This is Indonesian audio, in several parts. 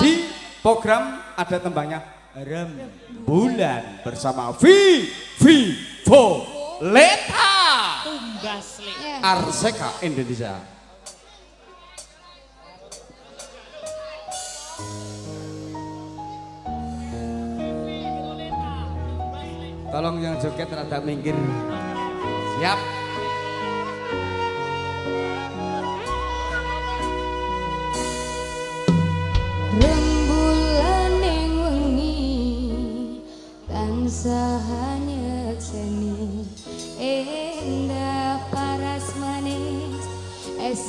di program ada tembangnya. Rembulan bersama V Vivo Leta. Ya. Arseka Indonesia. Tolong yang joget rada minggir. Siap.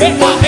One